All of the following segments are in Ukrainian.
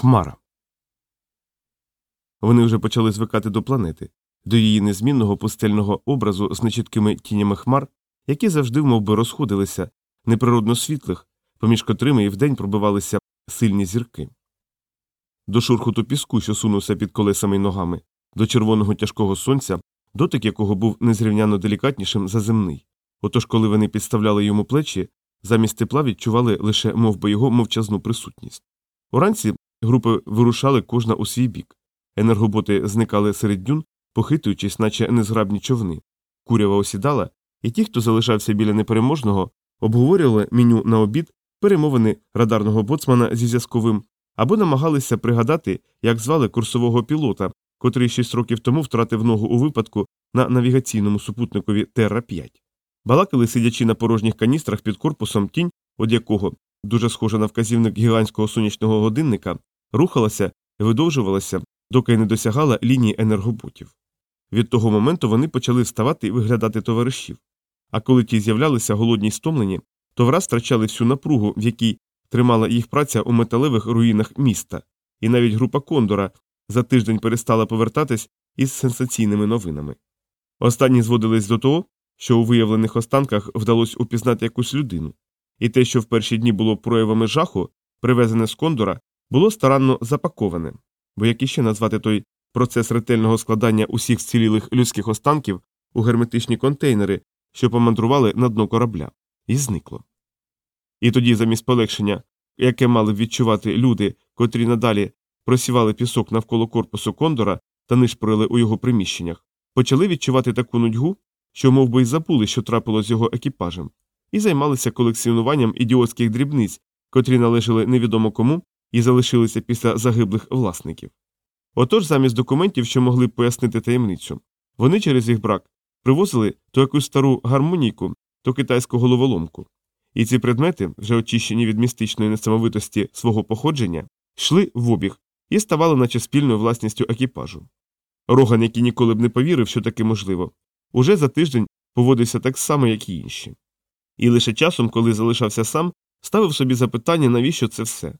Хмара. Вони вже почали звикати до планети, до її незмінного пустельного образу з нечіткими тінями хмар, які завжди мовби розходилися, неприродно світлих, поміж котрими і вдень пробивалися сильні зірки. До шурхоту піску, що сунувся під колесами й ногами, до червоного тяжкого сонця, дотик якого був незрівняно делікатнішим за земний. Отож, коли вони підставляли йому плечі, замість тепла відчували лише мов би, його мовчазну присутність. Уранці групи вирушали кожна у свій бік. Енергоботи зникали серед дюн, похитуючись, наче незграбні човни. Курява осідала, і ті, хто залишався біля непереможного, обговорювали меню на обід, перемовини радарного боцмана зі зв'язковим, або намагалися пригадати, як звали курсового пілота, котрий шість років тому втратив ногу у випадку на навігаційному супутникові Терра 5. Балакали, сидячи на порожніх каністрах під корпусом тінь, од якого, дуже схожа на вказівник гігантського сонячного годинника, рухалася і видовжувалася, доки не досягала лінії енергоботів. Від того моменту вони почали вставати і виглядати товаришів. А коли ті з'являлися голодні й стомлені, то враз втрачали всю напругу, в якій тримала їх праця у металевих руїнах міста, і навіть група Кондора за тиждень перестала повертатись із сенсаційними новинами. Останні зводились до того, що у виявлених останках вдалося упізнати якусь людину, і те, що в перші дні було проявами жаху, привезене з Кондора, було старанно запаковане, бо як іще назвати той процес ретельного складання усіх вцілілих людських останків у герметичні контейнери, що помандрували на дно корабля, і зникло. І тоді, замість полегшення, яке мали б відчувати люди, котрі надалі просівали пісок навколо корпусу Кондора та нишпорили у його приміщеннях, почали відчувати таку нудьгу, що мов би й забули, що трапило з його екіпажем, і займалися колекціонуванням ідіотських дрібниць, котрі належали невідомо кому і залишилися після загиблих власників. Отож, замість документів, що могли б пояснити таємницю, вони через їх брак привозили то якусь стару гармонійку, то китайську головоломку. І ці предмети, вже очищені від містичної несамовитості свого походження, йшли в обіг і ставали наче спільною власністю екіпажу. Роган, який ніколи б не повірив, що таке можливо, уже за тиждень поводився так само, як і інші. І лише часом, коли залишався сам, ставив собі запитання, навіщо це все.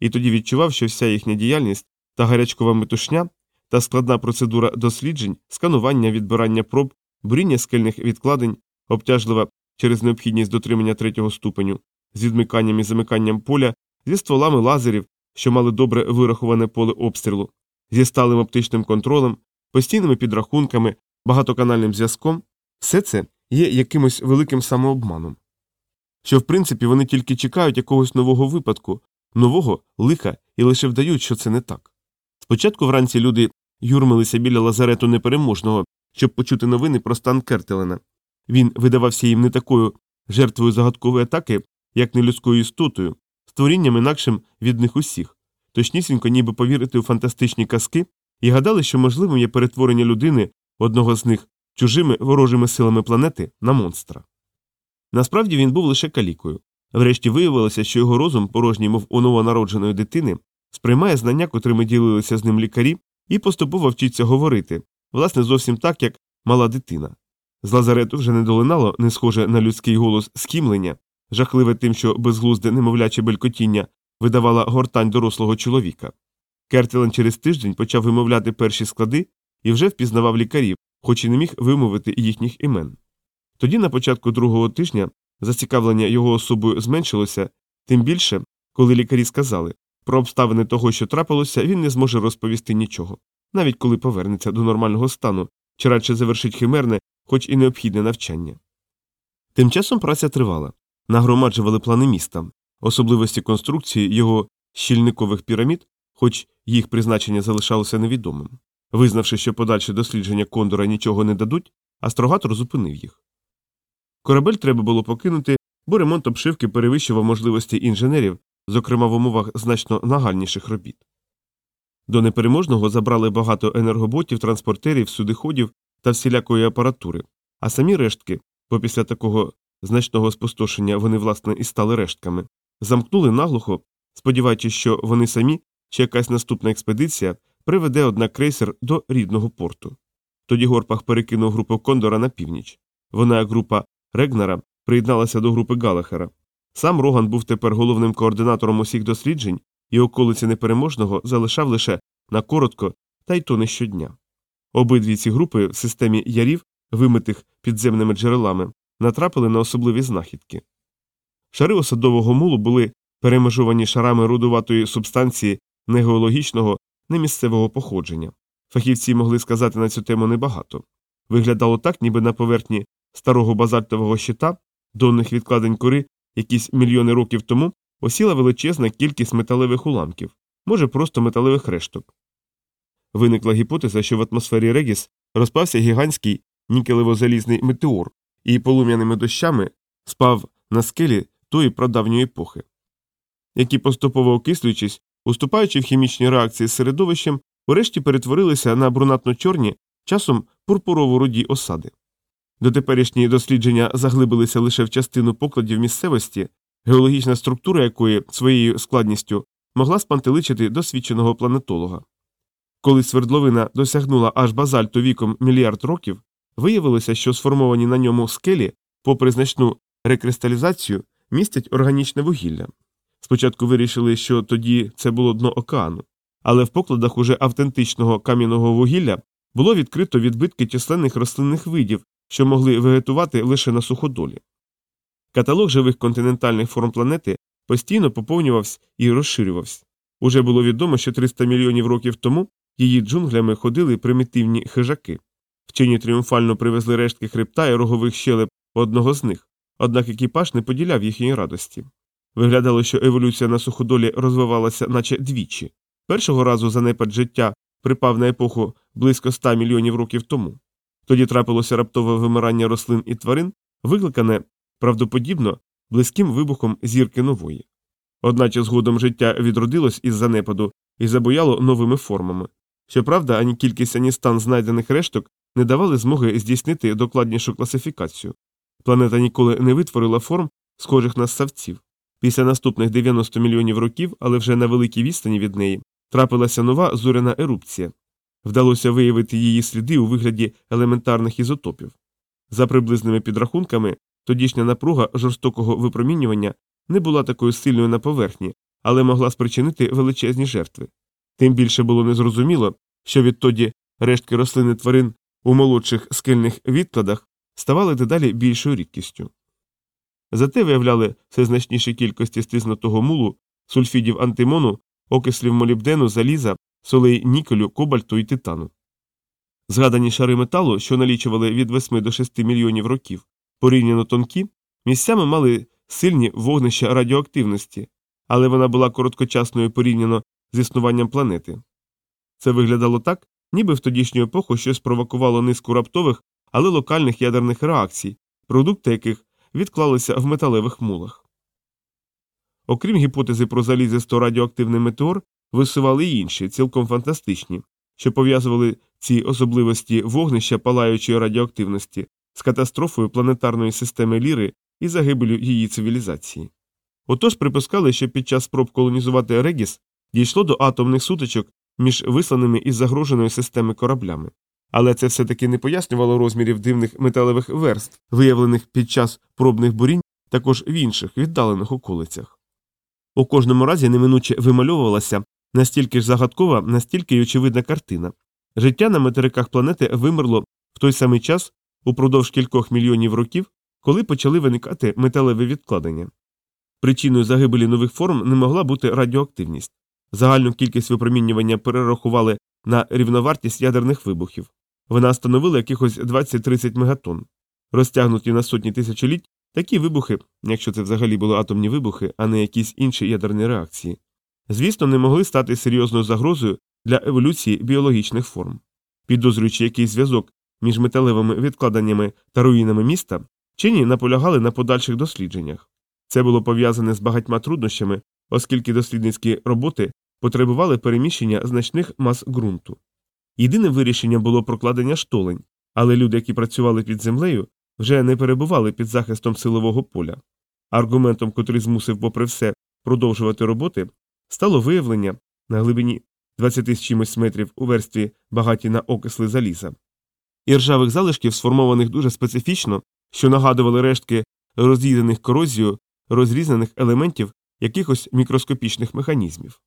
І тоді відчував, що вся їхня діяльність та гарячкова метушня та складна процедура досліджень, сканування, відбирання проб, буріння скельних відкладень, обтяжлива через необхідність дотримання третього ступеню, з відмиканням і замиканням поля, зі стволами лазерів, що мали добре вираховане поле обстрілу, зі сталим оптичним контролем, постійними підрахунками, багатоканальним зв'язком, все це є якимось великим самообманом. Що, в принципі, вони тільки чекають якогось нового випадку, нового лиха і лише вдають, що це не так. Спочатку вранці люди юрмилися біля лазарету непереможного, щоб почути новини про стан Кертелена. Він видавався їм не такою жертвою загадкової атаки, як не людською істотою, створінням інакшим від них усіх, точнісінько ніби повірити у фантастичні казки і гадали, що можливим є перетворення людини, одного з них, чужими ворожими силами планети на монстра. Насправді він був лише калікою. Врешті виявилося, що його розум, порожній, мов у новонародженої дитини, сприймає знання, котрими ділилися з ним лікарі, і поступово вчиться говорити, власне, зовсім так, як мала дитина. З лазарету вже не долинало, не схоже на людський голос скімлення, жахливе тим, що безглузде немовляче белькотіння видавала гортань дорослого чоловіка. Кертелен через тиждень почав вимовляти перші склади і вже впізнавав лікарів, хоч і не міг вимовити їхніх імен. Тоді, на початку другого тижня, зацікавлення його особою зменшилося, тим більше, коли лікарі сказали про обставини того, що трапилося, він не зможе розповісти нічого, навіть коли повернеться до нормального стану, чи радше завершить химерне, хоч і необхідне навчання. Тим часом праця тривала. Нагромаджували плани міста, особливості конструкції його щільникових пірамід, хоч їх призначення залишалося невідомим. Визнавши, що подальше дослідження кондора нічого не дадуть, астрогатор зупинив їх. Корабель треба було покинути, бо ремонт обшивки перевищував можливості інженерів, зокрема в умовах значно нагальніших робіт. До непереможного забрали багато енергоботів, транспортерів, судиходів та всілякої апаратури, а самі рештки, бо після такого значного спустошення вони, власне, і стали рештками, замкнули наглухо, сподіваючись, що вони самі чи якась наступна експедиція приведе однак крейсер до рідного порту. Тоді Горпах перекинув групу Кондора на північ. Вона, група Регнера, приєдналася до групи Галахера. Сам Роган був тепер головним координатором усіх досліджень, і околиці непереможного залишав лише на коротко, та й то не щодня. Обидві ці групи в системі ярів, вимитих підземними джерелами, натрапили на особливі знахідки. Шари осадового мулу були перемежовані шарами рудуватої субстанції негеологічного, немісцевого походження. Фахівці могли сказати на цю тему небагато. Виглядало так, ніби на поверхні старого базальтового щита, донних відкладень кори, якісь мільйони років тому, осіла величезна кількість металевих уламків, може, просто металевих решток. Виникла гіпотеза, що в атмосфері Регіс розпався гігантський нікелево-залізний метеор і полум'яними дощами спав на скелі тої прадавньої епохи, які, поступово окислюючись, уступаючи в хімічні реакції з середовищем, урешті перетворилися на брунатно-чорні, часом пурпурово руді осади. Дотеперішні дослідження заглибилися лише в частину покладів місцевості, геологічна структура якої своєю складністю могла спантеличити досвідченого планетолога. Коли свердловина досягнула аж базальту віком мільярд років, виявилося, що сформовані на ньому скелі, попри значну рекристалізацію, містять органічне вугілля. Спочатку вирішили, що тоді це було дно океану, але в покладах уже автентичного кам'яного вугілля було відкрито відбитки численних рослинних видів, що могли вегетувати лише на суходолі. Каталог живих континентальних форм планети постійно поповнювався і розширювався. Уже було відомо, що 300 мільйонів років тому її джунглями ходили примітивні хижаки. Вчені тріумфально привезли рештки хребта і рогових щелеп одного з них, однак екіпаж не поділяв їхньої радості. Виглядало, що еволюція на суходолі розвивалася, наче двічі. Першого разу занепад життя припав на епоху близько 100 мільйонів років тому. Тоді трапилося раптове вимирання рослин і тварин, викликане правдоподібно близьким вибухом зірки нової. Одначе згодом життя відродилось із занепаду і забояло новими формами. Щоправда, ані кількість, ані стан знайдених решток не давали змоги здійснити докладнішу класифікацію. Планета ніколи не витворила форм, схожих на ссавців. Після наступних 90 мільйонів років, але вже на великій відстані від неї, трапилася нова зоряна ерупція. Вдалося виявити її сліди у вигляді елементарних ізотопів. За приблизними підрахунками, тодішня напруга жорстокого випромінювання не була такою сильною на поверхні, але могла спричинити величезні жертви. Тим більше було незрозуміло, що відтоді рештки рослин і тварин у молодших скельних відкладах ставали дедалі більшою рідкістю. Зате виявляли все значніші кількості стиснутого мулу, сульфідів антимону, окислів молібдену, заліза, солей нікелю, кобальту і титану. Згадані шари металу, що налічували від 8 до 6 мільйонів років, порівняно тонкі, місцями мали сильні вогнища радіоактивності, але вона була короткочасною порівняно з існуванням планети. Це виглядало так, ніби в тодішню епоху щось провокувало низку раптових, але локальних ядерних реакцій, продукти яких відклалися в металевих мулах. Окрім гіпотези про залізисто радіоактивний метеор, висували й інші, цілком фантастичні, що пов'язували ці особливості вогнища палаючої радіоактивності з катастрофою планетарної системи ліри і загибелю її цивілізації. Отож припускали, що під час спроб колонізувати Регіс дійшло до атомних сутичок між висланими із загроженої системи кораблями. Але це все таки не пояснювало розмірів дивних металевих верств, виявлених під час пробних бурінь, також в інших віддалених околицях. У кожному разі неминуче вимальовувалася настільки ж загадкова, настільки й очевидна картина. Життя на материках планети вимерло в той самий час упродовж кількох мільйонів років, коли почали виникати металеві відкладення. Причиною загибелі нових форм не могла бути радіоактивність. Загальну кількість випромінювання перерахували на рівновартість ядерних вибухів. Вона становила якихось 20-30 мегатон. Розтягнуті на сотні тисячоліть, такі вибухи, якщо це взагалі були атомні вибухи, а не якісь інші ядерні реакції, звісно, не могли стати серйозною загрозою для еволюції біологічних форм. Підозрюючи якийсь зв'язок між металевими відкладеннями та руїнами міста, вчені наполягали на подальших дослідженнях. Це було пов'язане з багатьма труднощами, оскільки дослідницькі роботи потребували переміщення значних мас ґрунту. Єдиним вирішенням було прокладення штолень, але люди, які працювали під землею, вже не перебували під захистом силового поля. Аргументом, котрий змусив, попри все, продовжувати роботи, стало виявлення на глибині 20 з чимось метрів у верстві багаті на окисли заліза. І ржавих залишків, сформованих дуже специфічно, що нагадували рештки роз'їдених корозію розрізнених елементів якихось мікроскопічних механізмів.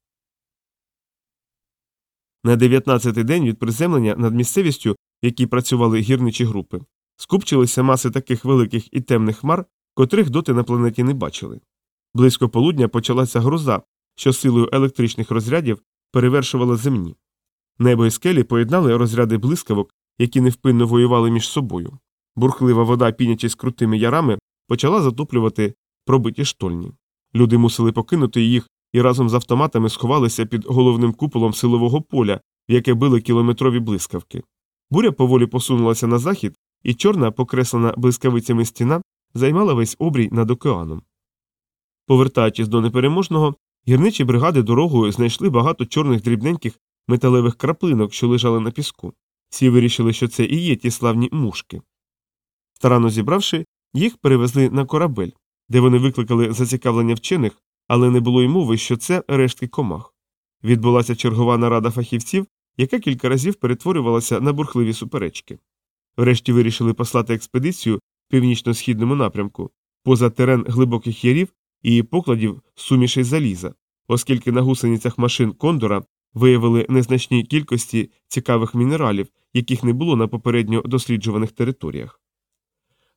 На 19-й день від приземлення над місцевістю, в якій працювали гірничі групи, скупчилися маси таких великих і темних хмар, котрих доти на планеті не бачили. Близько полудня почалася гроза, що силою електричних розрядів перевершувала земні. Небо і скелі поєднали розряди блискавок, які невпинно воювали між собою. Бурхлива вода, пінячись крутими ярами, почала затоплювати пробиті штольні. Люди мусили покинути їх і разом з автоматами сховалися під головним куполом силового поля, в яке били кілометрові блискавки. Буря поволі посунулася на захід, і чорна, покреслена блискавицями стіна, займала весь обрій над океаном. Повертаючись до непереможного, гірничі бригади дорогою знайшли багато чорних дрібненьких металевих краплинок, що лежали на піску. Всі вирішили, що це і є ті славні мушки. Старано зібравши, їх перевезли на корабель, де вони викликали зацікавлення вчених, але не було й мови, що це рештки комах. Відбулася чергова нарада фахівців, яка кілька разів перетворювалася на бурхливі суперечки. Врешті вирішили послати експедицію в північно-східному напрямку, поза терен глибоких ярів і покладів сумішей заліза, оскільки на гусеницях машин Кондора виявили незначні кількості цікавих мінералів, яких не було на попередньо досліджуваних територіях.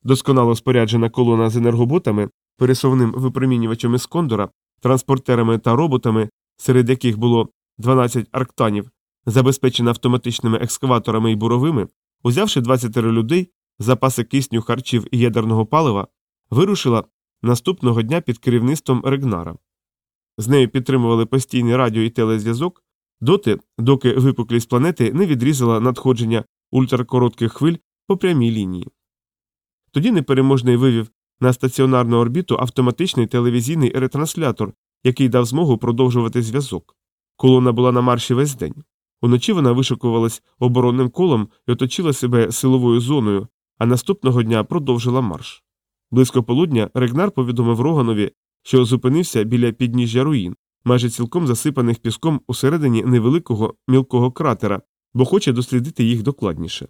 Досконало споряджена колона з енергоботами, пересувним випромінювачем із Кондора, транспортерами та роботами, серед яких було 12 арктанів, забезпечена автоматичними екскаваторами і буровими, узявши 20 людей, запаси кисню, харчів і ядерного палива, вирушила наступного дня під керівництвом Регнара. З нею підтримували постійний радіо і телезв'язок, доти, доки випуклість планети не відрізала надходження ультракоротких хвиль по прямій лінії. Тоді непереможний вивів на стаціонарну орбіту автоматичний телевізійний ретранслятор, який дав змогу продовжувати зв'язок. Колона була на марші весь день. Уночі вона вишикувалась оборонним колом і оточила себе силовою зоною, а наступного дня продовжила марш. Близько полудня Регнар повідомив Роганові, що зупинився біля підніжжя руїн, майже цілком засипаних піском усередині невеликого мілкого кратера, бо хоче дослідити їх докладніше.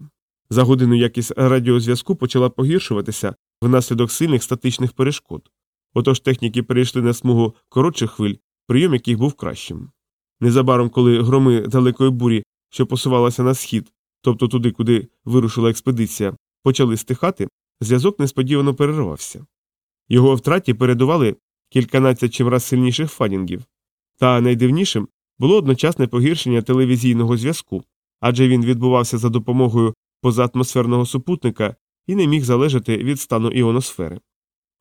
За годину якість радіозв'язку почала погіршуватися внаслідок сильних статичних перешкод. Отож техніки перейшли на смугу коротших хвиль, прийом яких був кращим. Незабаром, коли громи далекої бурі, що посувалася на схід, тобто туди, куди вирушила експедиція, почали стихати, зв'язок несподівано перервався. Його втраті передували кільканадцять чимраз сильніших фанінгів. Та найдивнішим було одночасне погіршення телевізійного зв'язку, адже він відбувався за допомогою позаатмосферного супутника і не міг залежати від стану іоносфери.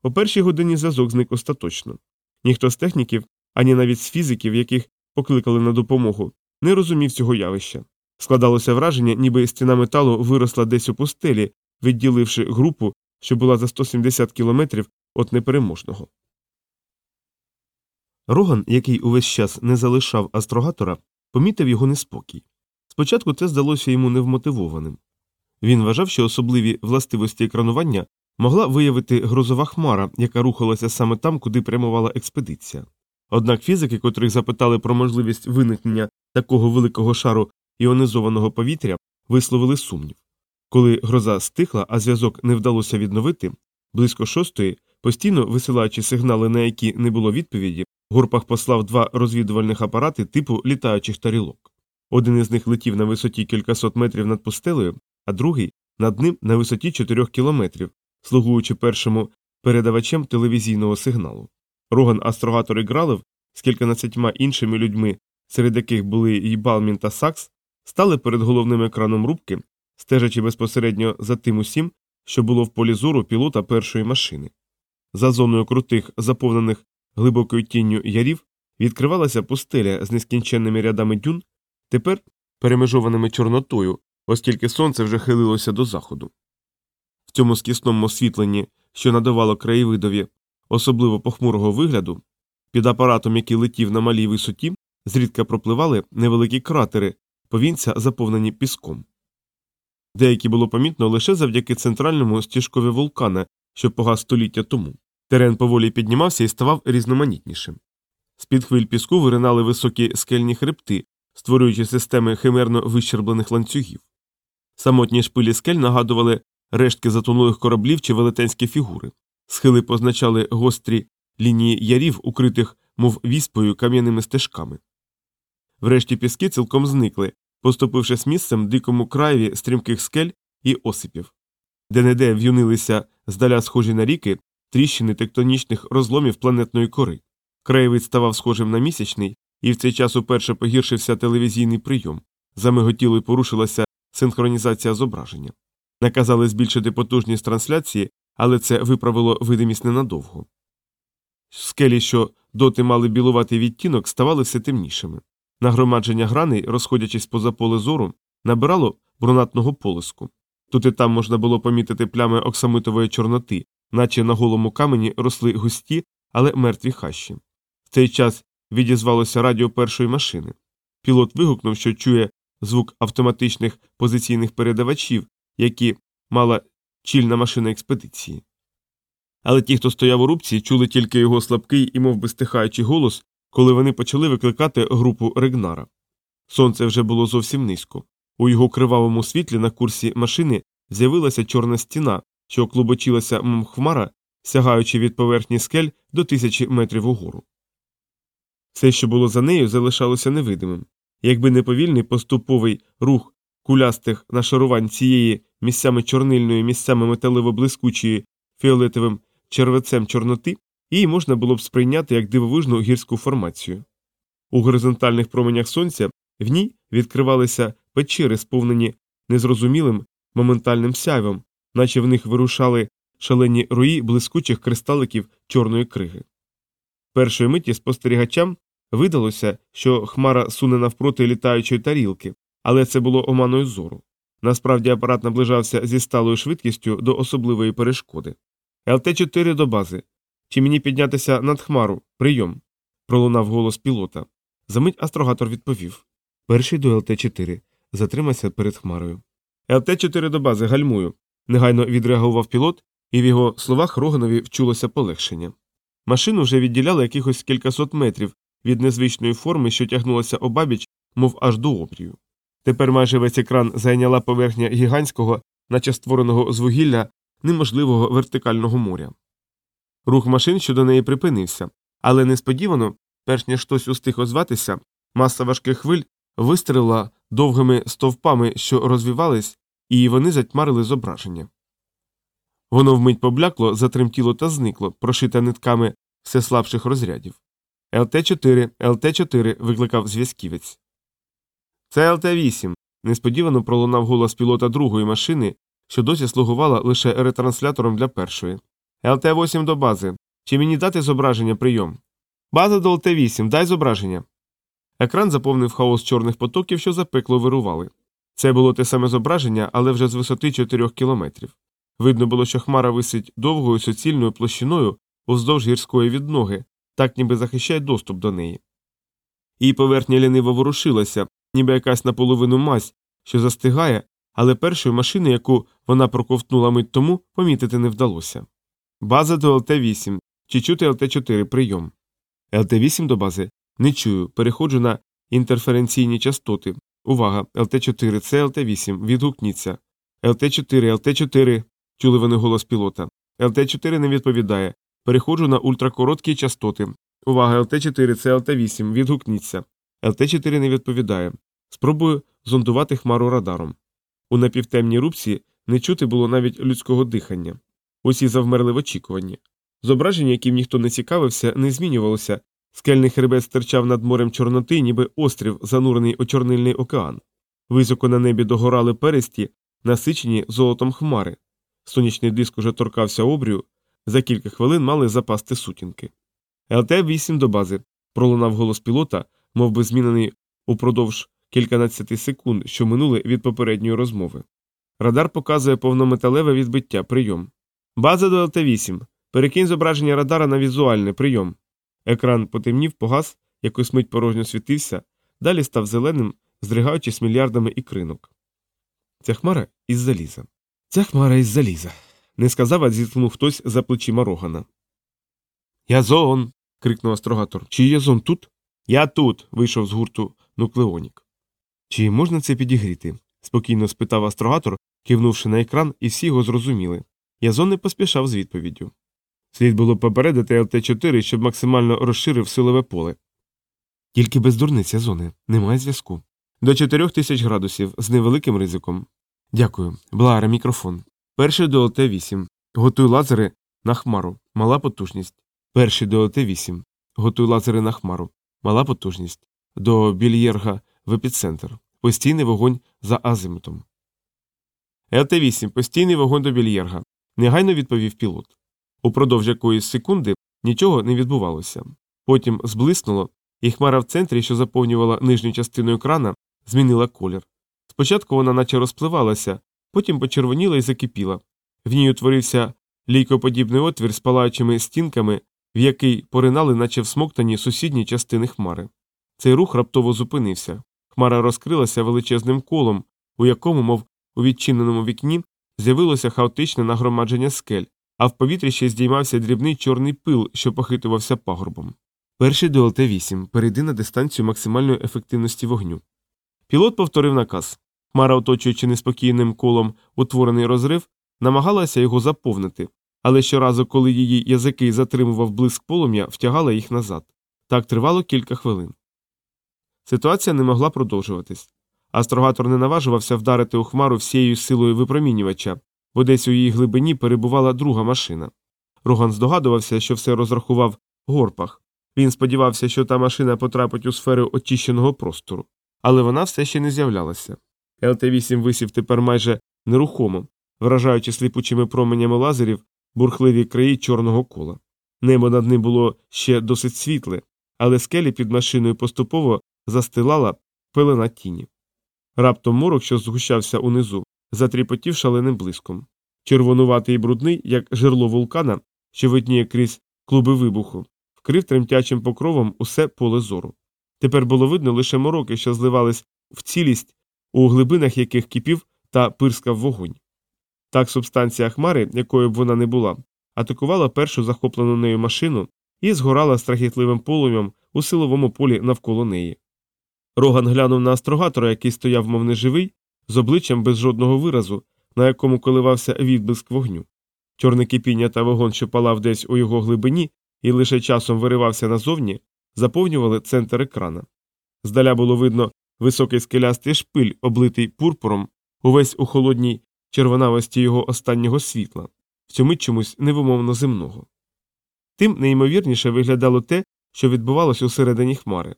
О першій годині зв'язок зник остаточно. Ніхто з техніків, ані навіть з фізиків, яких покликали на допомогу, не розумів цього явища. Складалося враження, ніби стіна металу виросла десь у пустелі, відділивши групу, що була за 170 кілометрів від непереможного. Роган, який увесь час не залишав астрогатора, помітив його неспокій. Спочатку це здалося йому невмотивованим. Він вважав, що особливі властивості екранування могла виявити грозова хмара, яка рухалася саме там, куди прямувала експедиція. Однак фізики, котрих запитали про можливість виникнення такого великого шару іонізованого повітря, висловили сумнів. Коли гроза стихла, а зв'язок не вдалося відновити, близько шостої, постійно висилаючи сигнали, на які не було відповіді, Горпах послав два розвідувальних апарати типу літаючих тарілок. Один із них летів на висоті кількасот метрів над пустелею, а другий над ним на висоті 4 кілометрів, слугуючи першому передавачем телевізійного сигналу. Роган Астрогатор і Гралев з кільканадцятьма іншими людьми, серед яких були і Балмін та Сакс, стали перед головним екраном рубки, стежачи безпосередньо за тим усім, що було в полі зору пілота першої машини. За зоною крутих, заповнених глибокою тінню ярів, відкривалася пустеля з нескінченними рядами дюн, тепер перемежованими чорнотою, оскільки сонце вже хилилося до заходу. В цьому скісному освітленні, що надавало краєвидові особливо похмурого вигляду, під апаратом, який летів на малій висоті, зрідка пропливали невеликі кратери, повінця заповнені піском. Деякі було помітно лише завдяки центральному стіжкові вулкана, що погас століття тому. Терен поволі піднімався і ставав різноманітнішим. З під хвиль піску виринали високі скельні хребти, створюючи системи химерно вищерблених ланцюгів. Самотні шпилі скель нагадували рештки затонулих кораблів чи велетенські фігури. Схили позначали гострі лінії ярів, укритих, мов віспою, кам'яними стежками. Врешті піски цілком зникли, поступившись місцем дикому краєві стрімких скель і осипів. Де-не-де в'юнилися здаля схожі на ріки тріщини тектонічних розломів планетної кори. Краєвид ставав схожим на місячний, і в цей час уперше погіршився телевізійний прийом. Замиготіло й порушилася синхронізація зображення. Наказали збільшити потужність трансляції, але це виправило видимість ненадовго. Скелі, що доти мали білуватий відтінок, ставали все темнішими. Нагромадження граней, розходячись поза поле зору, набирало брунатного полиску. Тут і там можна було помітити плями оксамитової чорноти, наче на голому камені росли густі, але мертві хащі. В цей час відізвалося радіо першої машини. Пілот вигукнув, що чує звук автоматичних позиційних передавачів, які мала чільна машина експедиції. Але ті, хто стояв у рубці, чули тільки його слабкий і мов би стихаючий голос, коли вони почали викликати групу Регнара. Сонце вже було зовсім низько. У його кривавому світлі на курсі машини з'явилася чорна стіна, що клубочилася мов хмара, сягаючи від поверхні скель до тисячі метрів угору. Все, що було за нею, залишалося невидимим. Якби не повільний поступовий рух кулястих нашарувань цієї місцями чорнильної, місцями металево блискучої фіолетовим червецем чорноти, її можна було б сприйняти як дивовижну гірську формацію. У горизонтальних променях сонця в ній відкривалися печери, сповнені незрозумілим моментальним сяйвом, наче в них вирушали шалені руї блискучих кристаликів чорної криги. Першої миті спостерігачам видалося, що хмара суне навпроти літаючої тарілки, але це було оманою зору. Насправді апарат наближався зі сталою швидкістю до особливої перешкоди. ЛТ-4 до бази. Чи мені піднятися над хмару? Прийом. пролунав голос пілота. Замить астрогатор відповів Перший до ЛТ-4. Затримайся перед хмарою. ЛТ-4 до бази, гальмую. негайно відреагував пілот, і в його словах Роганові вчулося полегшення. Машину вже відділяли якихось кількасот метрів від незвичної форми, що тягнулася обабіч, мов аж до обрію. Тепер майже весь екран зайняла поверхня гігантського, наче створеного з вугілля, неможливого вертикального моря. Рух машин щодо неї припинився, але несподівано, перш ніж хтось устиг озватися, маса важких хвиль вистрелила довгими стовпами, що розвівались, і вони затьмарили зображення. Воно вмить поблякло, затремтіло та зникло, прошите нитками все слабших розрядів. ЛТ-4, ЛТ-4 викликав зв'язківець. Це ЛТ-8. Несподівано пролунав голос пілота другої машини, що досі слугувала лише ретранслятором для першої. ЛТ-8 до бази. Чи мені дати зображення прийом? База до ЛТ-8, дай зображення. Екран заповнив хаос чорних потоків, що запекло вирували. Це було те саме зображення, але вже з висоти 4 кілометрів. Видно було, що хмара висить довгою суцільною площиною уздовж гірської відноги, так ніби захищає доступ до неї. Її поверхня ліниво ворушилася, ніби якась наполовину мазь, що застигає, але першої машини, яку вона проковтнула мить тому, помітити не вдалося. База до ЛТ-8. Чи чути ЛТ-4 прийом. ЛТ-8 до бази. Не чую. Переходжу на інтерференційні частоти. Увага, ЛТ-4, це ЛТ-8. Відгукніться. ЛТ-4, ЛТ-4. Чули вони голос пілота. ЛТ-4 не відповідає. Переходжу на ультракороткі частоти. Увага, ЛТ-4, це ЛТ-8. Відгукніться. ЛТ-4 не відповідає. Спробую зондувати хмару радаром. У напівтемній рубці не чути було навіть людського дихання. Усі завмерли в очікуванні. Зображення, яким ніхто не цікавився, не змінювалося. Скельний хребет стирчав над морем Чорноти, ніби острів, занурений у Чорнильний океан. Високо на небі догорали пересті, насичені золотом хмари. Сонячний диск уже торкався обрію, за кілька хвилин мали запасти сутінки. ЛТ-8 до бази. пролунав голос пілота, мов би змінений упродовж кільканадцяти секунд, що минули від попередньої розмови. Радар показує повнометалеве відбиття. Прийом. База до ЛТ-8. Перекинь зображення радара на візуальне прийом. Екран потемнів, погас, якось мить порожньо світився, далі став зеленим, здригаючись мільярдами ікринок. Ця хмара із заліза. Ця хмара із заліза. Не сказав, а зіткнув хтось за плечима рогана. Язон. крикнув астрогатор. Чи Язон тут? Я тут. вийшов з гурту нуклеонік. Чи можна це підігріти? спокійно спитав астрогатор, кивнувши на екран, і всі його зрозуміли. Язон не поспішав з відповіддю. Слід було попередити ЛТ-4, щоб максимально розширив силове поле. Тільки без дурниць Язоне, немає зв'язку. До 4000 градусів з невеликим ризиком. Дякую. Блара, мікрофон. Перший до ЛТ-8. Готуй лазери на хмару. Мала потужність. Перший до ЛТ-8. Готуй лазери на хмару. Мала потужність. До Більєрга в епіцентр. Постійний вогонь за азимутом. ЛТ-8. Постійний вогонь до Більєрга. Негайно відповів пілот. Упродовж якоїсь секунди нічого не відбувалося. Потім зблиснуло, і хмара в центрі, що заповнювала нижню частину екрана, змінила колір. Спочатку вона наче розпливалася, потім почервоніла і закипіла. В ній утворився лійкоподібний отвір з палаючими стінками, в який поринали, наче всмоктані сусідні частини хмари. Цей рух раптово зупинився. Хмара розкрилася величезним колом, у якому, мов у відчиненому вікні, з'явилося хаотичне нагромадження скель, а в повітрі ще здіймався дрібний чорний пил, що похитувався пагорбом. Перший до ЛТ-8. Перейди на дистанцію максимальної ефективності вогню. Пілот повторив наказ. Хмара, оточуючи неспокійним колом утворений розрив, намагалася його заповнити, але щоразу, коли її язики затримував блиск полум'я, втягала їх назад. Так тривало кілька хвилин. Ситуація не могла продовжуватись. Астрогатор не наважувався вдарити у хмару всією силою випромінювача, бо десь у її глибині перебувала друга машина. Роган здогадувався, що все розрахував горпах. Він сподівався, що та машина потрапить у сферу очищеного простору, але вона все ще не з'являлася. ЛТ-8 висів тепер майже нерухомо, вражаючи сліпучими променями лазерів бурхливі краї чорного кола. Небо над ним було ще досить світле, але скелі під машиною поступово застилала пелена тіні. Раптом морок, що згущався унизу, затріпотів шаленим блиском. Червонуватий і брудний, як жерло вулкана, що видніє крізь клуби вибуху, вкрив тремтячим покровом усе поле зору. Тепер було видно лише мороки, що зливались в цілість, у глибинах яких кипів та пирскав вогонь. Так субстанція хмари, якою б вона не була, атакувала першу захоплену нею машину і згорала страхітливим полум'ям у силовому полі навколо неї. Роган глянув на астрогатора, який стояв, мов неживий, з обличчям без жодного виразу, на якому коливався відблиск вогню. Чорне кипіння та вогонь, що палав десь у його глибині і лише часом виривався назовні, заповнювали центр екрана. Здаля було видно високий скелястий шпиль, облитий пурпуром, увесь у холодній червонавості його останнього світла, в цьому чомусь невимовно земного. Тим неймовірніше виглядало те, що відбувалося усередині хмари.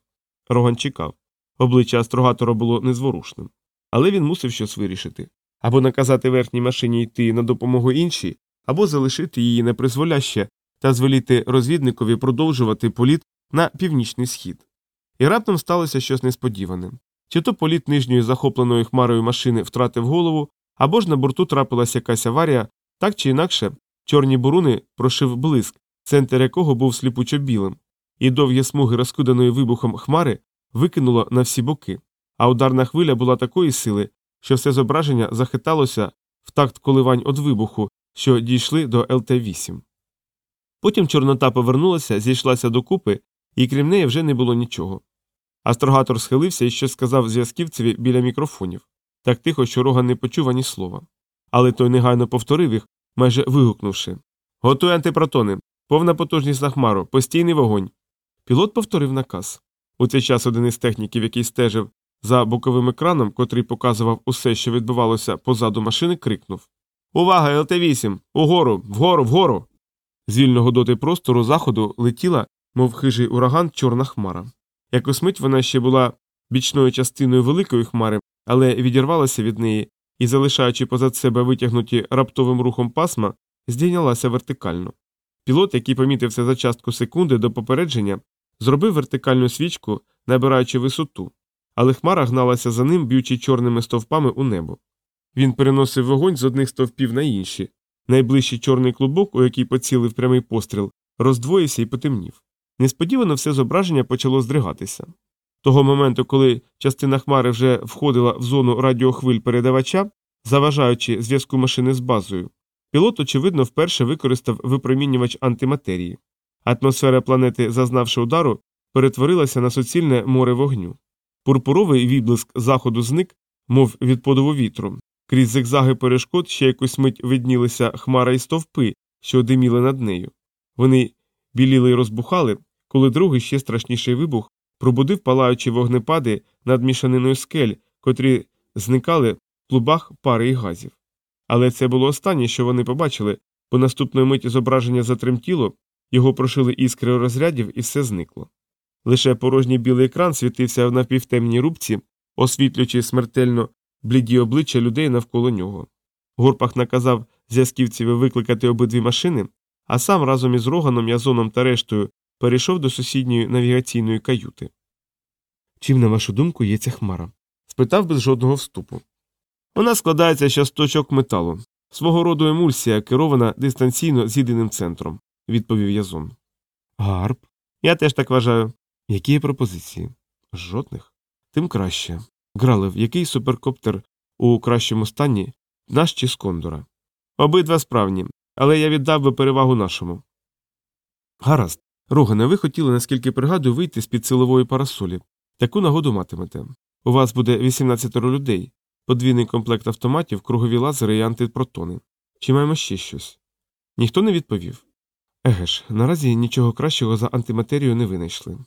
Роган чекав. Обличчя астрогатора було незворушним. Але він мусив щось вирішити або наказати верхній машині йти на допомогу іншій, або залишити її непризволяще та звеліти розвідникові продовжувати політ на північний схід. І раптом сталося щось несподіване чи то політ нижньої захопленої хмарою машини втратив голову, або ж на борту трапилася якась аварія, так чи інакше, чорні буруни прошив блиск, центр якого був сліпучо білим, і довгі смуги розкиданої вибухом хмари викинуло на всі боки, а ударна хвиля була такої сили, що все зображення захиталося в такт коливань від вибуху, що дійшли до ЛТ-8. Потім Чорнота повернулася, зійшлася докупи, і крім неї вже не було нічого. Астрогатор схилився і щось сказав зв'язківцеві біля мікрофонів, так тихо, що рога не почув ані слова. Але той негайно повторив їх, майже вигукнувши Готуй антипротони, повна потужність на хмару, постійний вогонь. Пілот повторив наказ. У цей час один із техніків, який стежив за боковим екраном, котрий показував усе, що відбувалося позаду машини, крикнув Увага, ЛТ-8! Угору, вгору, вгору. З вільного доти простору заходу летіла, мов хижий ураган, чорна хмара. Якось мить вона ще була бічною частиною великої хмари, але відірвалася від неї і, залишаючи позад себе витягнуті раптовим рухом пасма, здійнялася вертикально. Пілот, який помітив це за частку секунди до попередження, зробив вертикальну свічку, набираючи висоту, але хмара гналася за ним, б'ючи чорними стовпами у небо. Він переносив вогонь з одних стовпів на інші. Найближчий чорний клубок, у який поцілив прямий постріл, роздвоївся і потемнів. Несподівано все зображення почало здригатися. Того моменту, коли частина хмари вже входила в зону радіохвиль передавача, заважаючи зв'язку машини з базою, пілот, очевидно, вперше використав випромінювач антиматерії. Атмосфера планети, зазнавши удару, перетворилася на суцільне море вогню. Пурпуровий відблиск заходу зник, мов від подову вітру. Крізь зигзаги перешкод ще якусь мить виднілися хмара і стовпи, що диміли над нею. Вони біліли й розбухали, коли другий ще страшніший вибух пробудив палаючі вогнепади над мішаниною скель, котрі зникали в клубах пари і газів. Але це було останнє, що вони побачили, бо наступної миті зображення затремтіло, його прошили іскри розрядів і все зникло. Лише порожній білий екран світився в напівтемній рубці, освітлюючи смертельно бліді обличчя людей навколо нього. Горпах наказав зв'язківцеві викликати обидві машини, а сам разом із Роганом, Язоном та рештою перейшов до сусідньої навігаційної каюти. Чим, на вашу думку, є ця хмара? спитав без жодного вступу. Вона складається ще з часточок металу, свого роду емульсія, керована дистанційно з єдиним центром, відповів Язон. Гарп. Я теж так вважаю. Які є пропозиції? Жодних. Тим краще. Гралев, який суперкоптер у кращому стані, наш чи з кондора? Обидва справні, але я віддав би перевагу нашому. Гаразд. Рогане, ви хотіли, наскільки пригадую, вийти з під силової парасолі. Таку нагоду матимете. У вас буде 18 людей, подвійний комплект автоматів, кругові лазери і антипротони. Чи маємо ще щось? Ніхто не відповів. Еге ж, наразі нічого кращого за антиматерію не винайшли.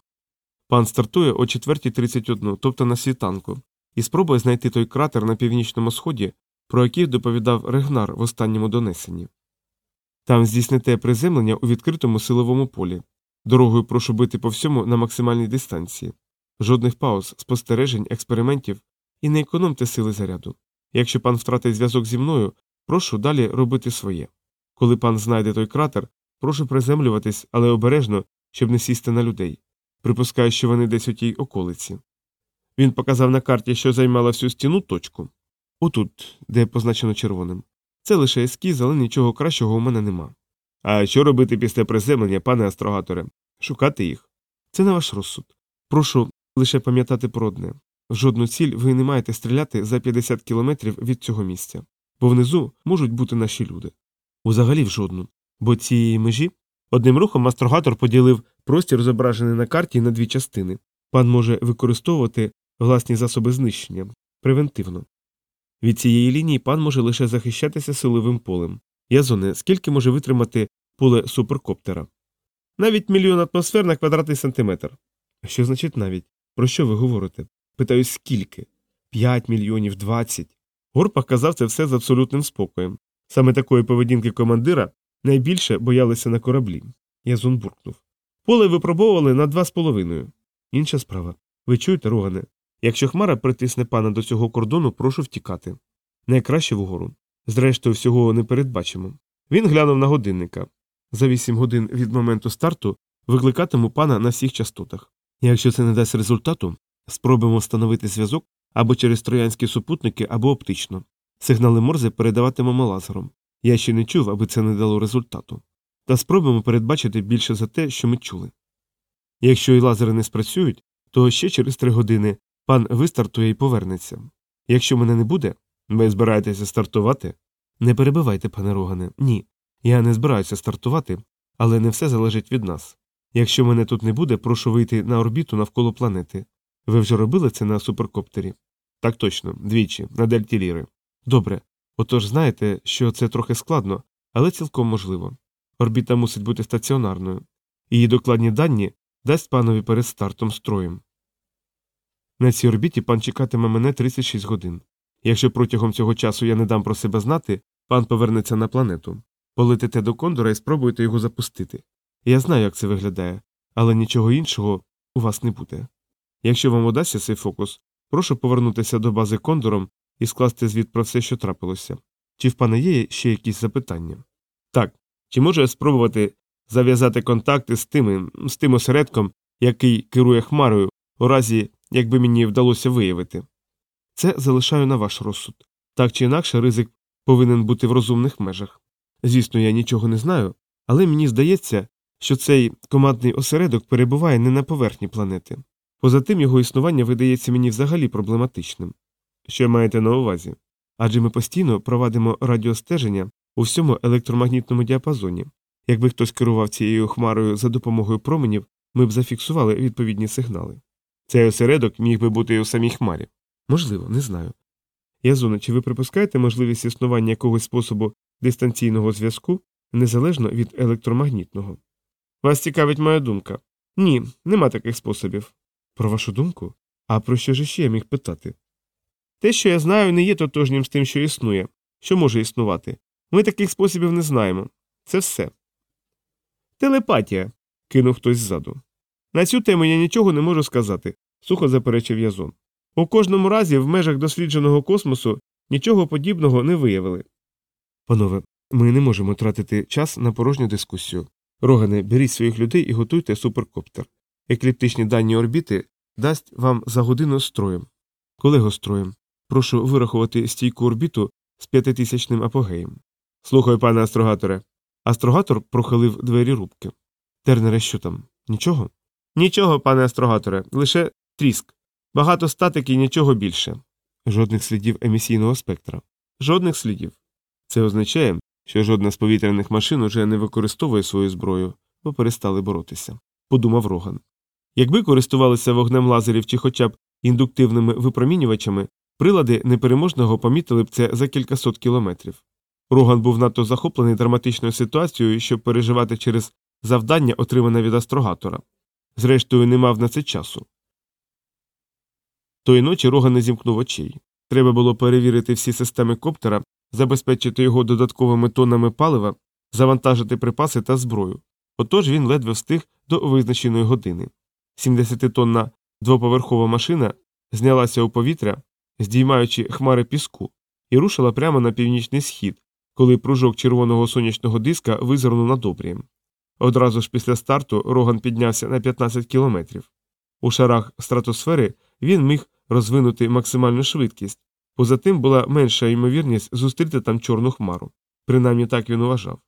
Пан стартує о 4.31, тобто на світанку, і спробує знайти той кратер на північному сході, про який доповідав Регнар в останньому донесенні. Там здійсните приземлення у відкритому силовому полі. Дорогою прошу бити по всьому на максимальній дистанції. Жодних пауз, спостережень, експериментів і не економте сили заряду. Якщо пан втратить зв'язок зі мною, прошу далі робити своє. Коли пан знайде той кратер, прошу приземлюватись, але обережно, щоб не сісти на людей. Припускаю, що вони десь у тій околиці. Він показав на карті, що займала всю стіну точку. Отут, де позначено червоним. Це лише ескіз, але нічого кращого у мене нема. А що робити після приземлення, пане астрогаторе? Шукати їх. Це не ваш розсуд. Прошу лише пам'ятати про одне. Жодну ціль ви не маєте стріляти за 50 кілометрів від цього місця, бо внизу можуть бути наші люди. Узагалі в жодну. Бо цієї межі одним рухом астрогатор поділив простір, зображений на карті, на дві частини. Пан може використовувати власні засоби знищення превентивно. Від цієї лінії пан може лише захищатися силовим полем. Язоне, скільки може витримати поле суперкоптера? Навіть мільйон атмосфер на квадратний сантиметр. Що значить навіть? Про що ви говорите? Питаю, скільки? П'ять мільйонів, двадцять. Горпах казав це все з абсолютним спокоєм. Саме такої поведінки командира найбільше боялися на кораблі. Язон буркнув. Поле випробовували на два з половиною. Інша справа. Ви чуєте, Рогане? Якщо хмара притисне пана до цього кордону, прошу втікати. Найкраще вгору. Зрештою, всього не передбачимо. Він глянув на годинника. За вісім годин від моменту старту викликатиму пана на всіх частотах. Якщо це не дасть результату, спробуємо встановити зв'язок або через троянські супутники, або оптично. Сигнали морзе передаватимемо лазером. Я ще не чув, аби це не дало результату. Та спробуємо передбачити більше за те, що ми чули. Якщо і лазери не спрацюють, то ще через три години пан вистартує і повернеться. Якщо мене не буде, ви збираєтеся стартувати? Не перебивайте, пане Рогане, ні. Я не збираюся стартувати, але не все залежить від нас. Якщо мене тут не буде, прошу вийти на орбіту навколо планети. Ви вже робили це на суперкоптері? Так точно, двічі, на дельті ліри. Добре. Отож знаєте, що це трохи складно, але цілком можливо. Орбіта мусить бути стаціонарною. Її докладні дані дасть панові перед стартом строєм. На цій орбіті пан чекатиме мене 36 годин. Якщо протягом цього часу я не дам про себе знати, пан повернеться на планету. Полетите до кондора і спробуйте його запустити. Я знаю, як це виглядає, але нічого іншого у вас не буде. Якщо вам удасться цей фокус, прошу повернутися до бази кондором і скласти звіт про все, що трапилося. Чи в пана є ще якісь запитання? Так. Чи можу я спробувати зав'язати контакти з тими, з тим осередком, який керує хмарою, у разі якби мені вдалося виявити? Це залишаю на ваш розсуд. Так чи інакше, ризик повинен бути в розумних межах. Звісно, я нічого не знаю, але мені здається, що цей командний осередок перебуває не на поверхні планети. Поза тим його існування видається мені взагалі проблематичним. Що маєте на увазі? Адже ми постійно провадимо радіостеження у всьому електромагнітному діапазоні. Якби хтось керував цією хмарою за допомогою променів, ми б зафіксували відповідні сигнали. Цей осередок міг би бути і у самій хмарі. Можливо, не знаю. Язуна, чи ви припускаєте можливість існування якогось способу дистанційного зв'язку незалежно від електромагнітного? Вас цікавить моя думка. Ні, нема таких способів. Про вашу думку? А про що ж ще я міг питати? Те, що я знаю, не є тотожнім з тим, що існує, що може існувати. Ми таких способів не знаємо. Це все. Телепатія. кинув хтось ззаду. На цю тему я нічого не можу сказати, сухо заперечив Язон. У кожному разі в межах дослідженого космосу нічого подібного не виявили. Панове, ми не можемо тратити час на порожню дискусію. Рогане, беріть своїх людей і готуйте суперкоптер. Екліптичні дані орбіти дасть вам за годину строєм. Колего строєм, прошу вирахувати стійку орбіту з п'ятитисячним апогеєм. Слухаю, пане астрогаторе. Астрогатор прохилив двері рубки. Тернере, що там? Нічого? Нічого, пане астрогаторе, лише тріск. Багато статики і нічого більше. Жодних слідів емісійного спектра. Жодних слідів. Це означає, що жодна з повітряних машин уже не використовує свою зброю, бо перестали боротися, подумав Роган. Якби користувалися вогнем лазерів чи хоча б індуктивними випромінювачами, прилади непереможного помітили б це за кількасот кілометрів. Роган був надто захоплений драматичною ситуацією, щоб переживати через завдання, отримане від астрогатора. Зрештою, не мав на це часу. Тої ночі Роган не зімкнув очей. Треба було перевірити всі системи коптера, забезпечити його додатковими тоннами палива, завантажити припаси та зброю. Отож він ледве встиг до визначеної години. 70-тонна двоповерхова машина знялася у повітря, здіймаючи хмари піску, і рушила прямо на північний схід, коли пружок червоного сонячного диска визирнув над обрієм. Одразу ж після старту Роган піднявся на 15 кілометрів. У шарах стратосфери він міг розвинути максимальну швидкість, поза тим була менша ймовірність зустріти там чорну хмару. Принаймні так він вважав.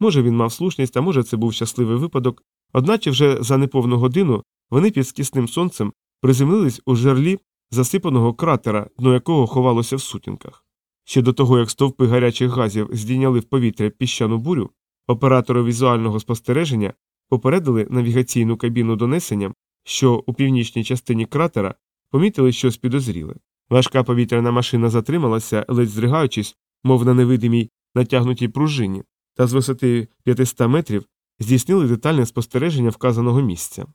Може, він мав слушність, а може, це був щасливий випадок, одначе вже за неповну годину вони під скісним сонцем приземлились у жерлі засипаного кратера, дно якого ховалося в сутінках. Ще до того, як стовпи гарячих газів здійняли в повітря піщану бурю, оператори візуального спостереження попередили навігаційну кабіну донесенням, що у північній частині кратера помітили щось підозріле. Важка повітряна машина затрималася, ледь зригаючись, мов на невидимій натягнутій пружині, та з висоти 500 метрів здійснили детальне спостереження вказаного місця.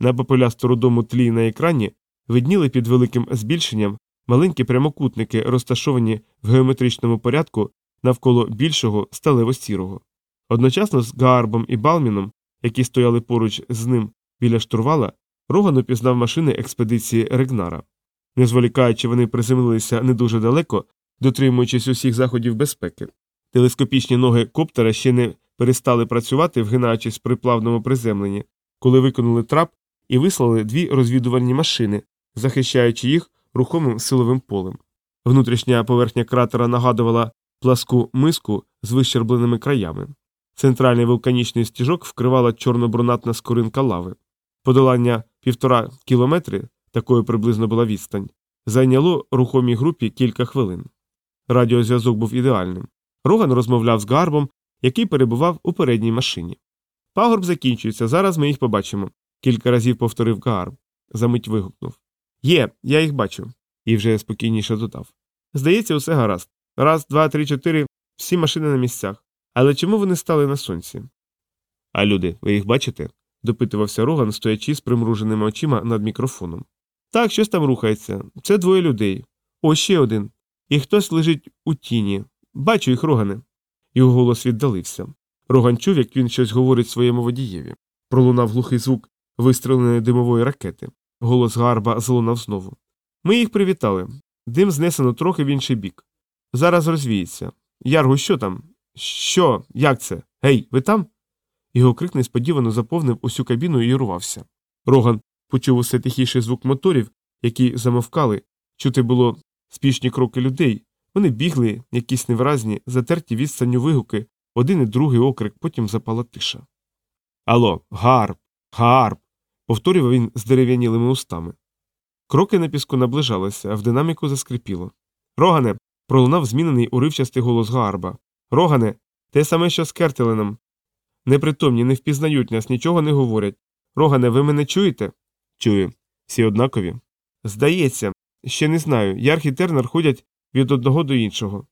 На попелясту рудому тлі на екрані видніли під великим збільшенням маленькі прямокутники, розташовані в геометричному порядку навколо більшого сталево-сірого. Одночасно з Гаарбом і Балміном, які стояли поруч з ним біля штурвала, Роган упізнав машини експедиції Регнара. Не зволікаючи, вони приземлилися не дуже далеко, дотримуючись усіх заходів безпеки. Телескопічні ноги коптера ще не перестали працювати, вгинаючись при плавному приземленні, коли виконали трап і вислали дві розвідувальні машини, захищаючи їх рухомим силовим полем. Внутрішня поверхня кратера нагадувала пласку миску з вищербленими краями. Центральний вулканічний стіжок вкривала чорно-брунатна скоринка лави. Подолання півтора кілометри, такою приблизно була відстань, зайняло рухомій групі кілька хвилин. Радіозв'язок був ідеальним. Роган розмовляв з Гарбом, який перебував у передній машині. Пагорб закінчується, зараз ми їх побачимо, кілька разів повторив Гарб. Замить вигукнув. Є, я їх бачу. І вже спокійніше додав. Здається, усе гаразд. Раз, два, три, чотири, всі машини на місцях. Але чому вони стали на сонці? А люди, ви їх бачите? допитувався Роган, стоячи з примруженими очима над мікрофоном. Так, щось там рухається. Це двоє людей. О, ще один. І хтось лежить у тіні. Бачу їх, Рогане. Його голос віддалився. Роган чув, як він щось говорить своєму водієві. Пролунав глухий звук вистреленої димової ракети. Голос Гарба злунав знову. Ми їх привітали. Дим знесено трохи в інший бік. Зараз розвіється. Яргу, що там? Що? Як це? Гей, ви там? Його крик несподівано заповнив усю кабіну і урвався. Роган почув усе тихіший звук моторів, які замовкали. Чути було спішні кроки людей. Вони бігли, якісь невиразні, затерті відстанню вигуки, один і другий окрик, потім запала тиша. Алло, гарб, гарб. Повторював він з дерев'янілими устами. Кроки на піску наближалися, а в динаміку заскрипіло. Рогане. пролунав змінений уривчастий голос Гарба. Рогане, те саме, що з Кертеленом. Непритомні, не впізнають нас, нічого не говорять. Рогане, ви мене чуєте? Чую. Всі однакові. Здається, ще не знаю. Ярх і Тернер ходять від одного до іншого.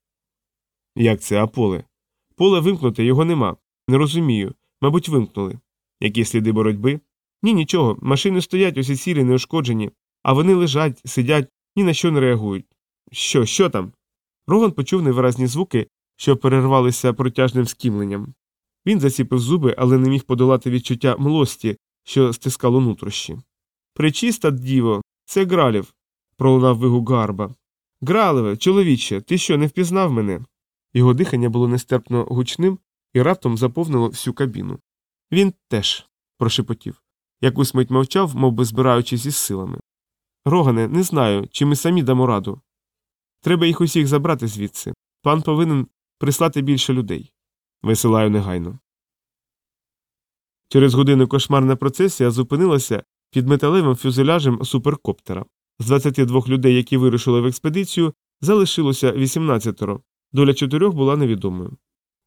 Як це, а поле? Поле вимкнуте, його нема. Не розумію. Мабуть, вимкнули. Які сліди боротьби? Ні, нічого, машини стоять усі сірі, неушкоджені, а вони лежать, сидять, ні на що не реагують. Що, що там? Роган почув невиразні звуки, що перервалися протяжним скімленням. Він заціпив зуби, але не міг подолати відчуття млості, що стискало нутрощі. Причиста, діво, це Гралів, пролунав вигук Гарба. Гралеве, чоловіче, ти що, не впізнав мене? Його дихання було нестерпно гучним і раптом заповнило всю кабіну. Він теж, прошепотів. Якусь мить мовчав, мов би збираючись із силами. Рогане, не знаю, чи ми самі дамо раду. Треба їх усіх забрати звідси. Пан повинен прислати більше людей. Висилаю негайно. Через годину кошмарна процесія зупинилася під металевим фюзеляжем суперкоптера. З 22 людей, які вирушили в експедицію, залишилося 18, доля чотирьох була невідомою.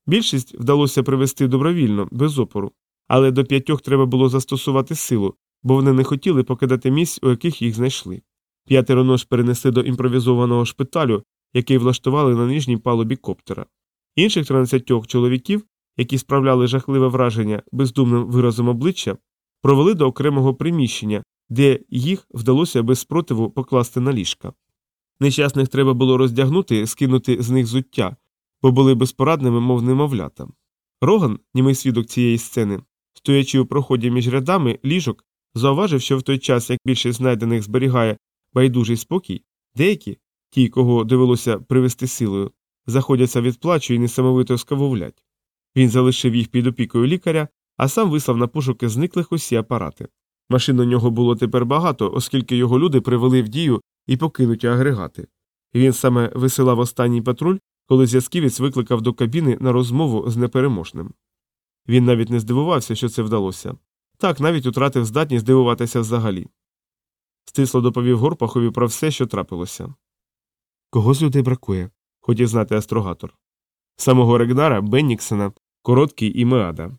Більшість вдалося привести добровільно, без опору, але до п'ятьох треба було застосувати силу, бо вони не хотіли покидати місць, у яких їх знайшли. П'ятеро нож перенесли до імпровізованого шпиталю, який влаштували на нижній палубі коптера. Інших 13 чоловіків, які справляли жахливе враження бездумним виразом обличчя, провели до окремого приміщення, де їх вдалося без спротиву покласти на ліжка. Нещасних треба було роздягнути, скинути з них зуття, бо були безпорадними, мов немовлята. Роган, німий свідок цієї сцени, стоячи у проході між рядами ліжок, зауважив, що в той час, як більшість знайдених зберігає байдужий спокій, деякі, ті, кого довелося привести силою, заходяться від плачу і несамовито скавовлять. Він залишив їх під опікою лікаря, а сам вислав на пошуки зниклих усі апарати. Машин у нього було тепер багато, оскільки його люди привели в дію і покинуті агрегати. Він саме висилав останній патруль, коли зв'язківець викликав до кабіни на розмову з непереможним. Він навіть не здивувався, що це вдалося. Так навіть утратив здатність здивуватися взагалі. Стисло доповів Горпахові про все, що трапилося. Кого з людей бракує? хотів знати астрогатор. Самого Регнара, Бенніксена, Короткий і Меада.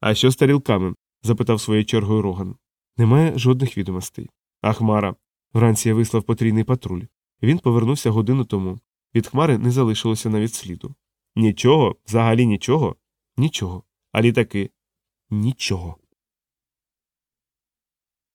А що з тарілками? запитав своєю чергою Роган. Немає жодних відомостей. А Хмара. Вранці я вислав потрійний патруль. Він повернувся годину тому. Від хмари не залишилося навіть сліду. Нічого, взагалі нічого? Нічого. А літаки? Нічого.